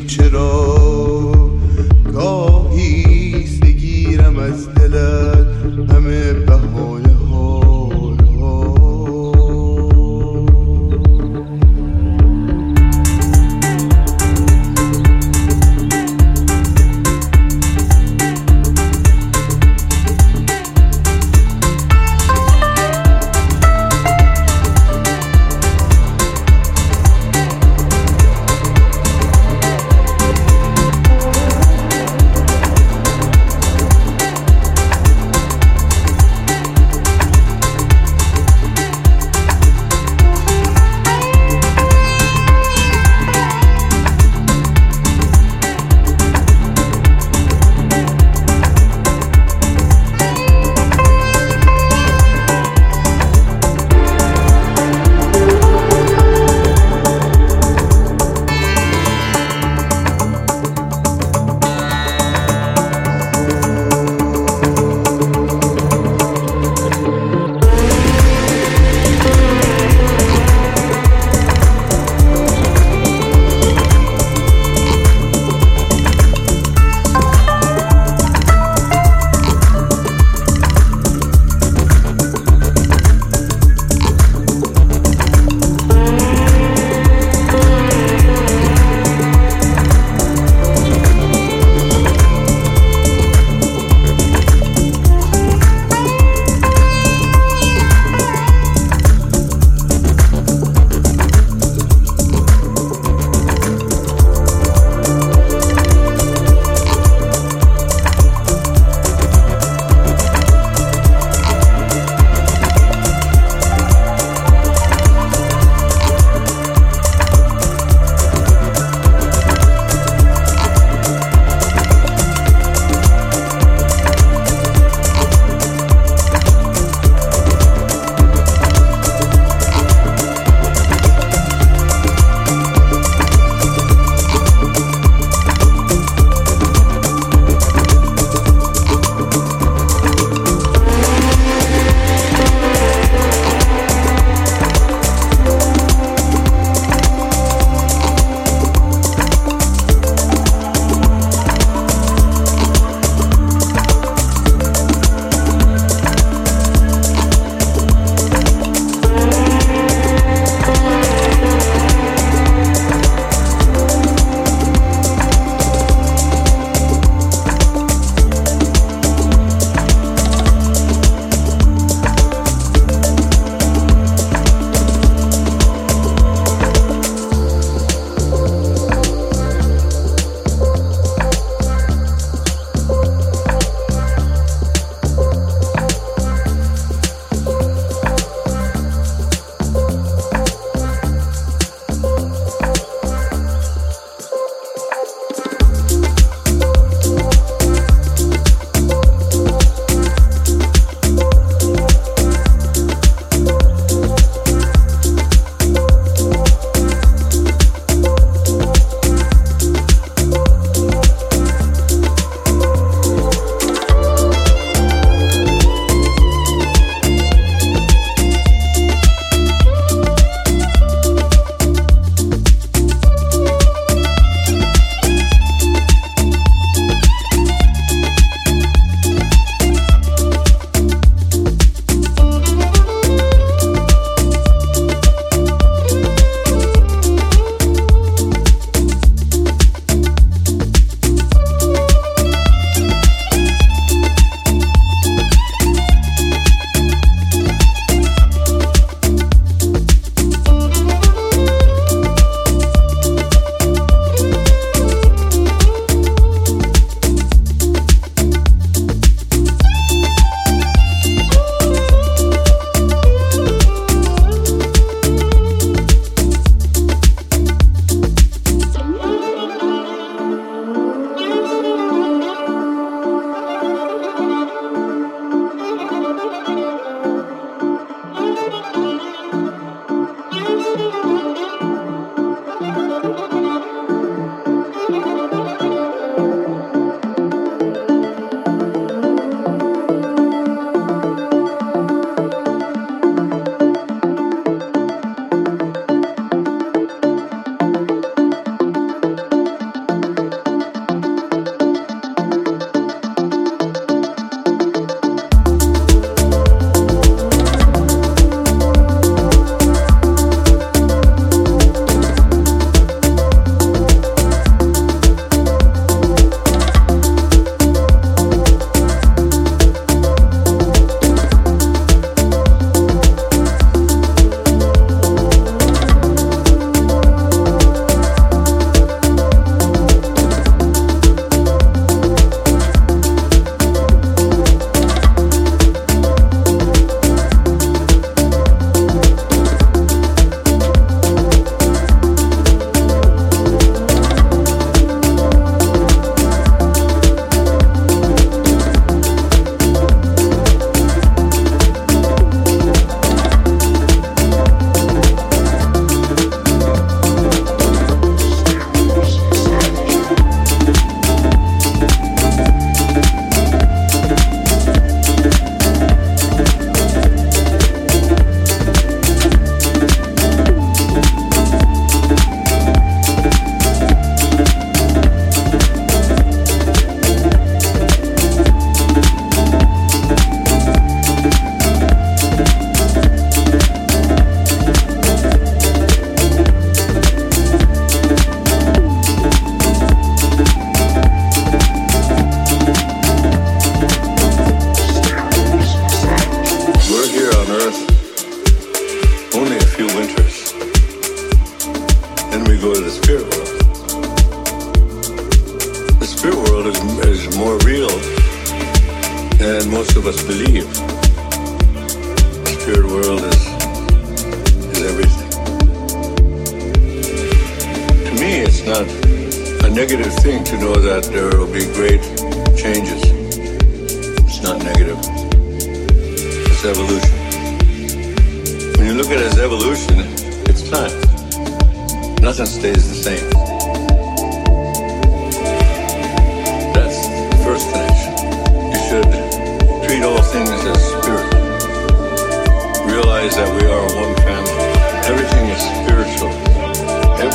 teacher.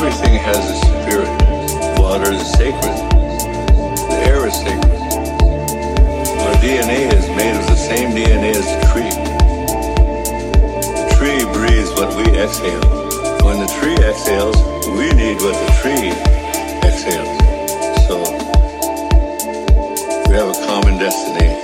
Everything has a spirit. Water is sacred. The air is sacred. Our DNA is made of the same DNA as the tree. The tree breathes what we exhale. When the tree exhales, we need what the tree exhales. So we have a common destiny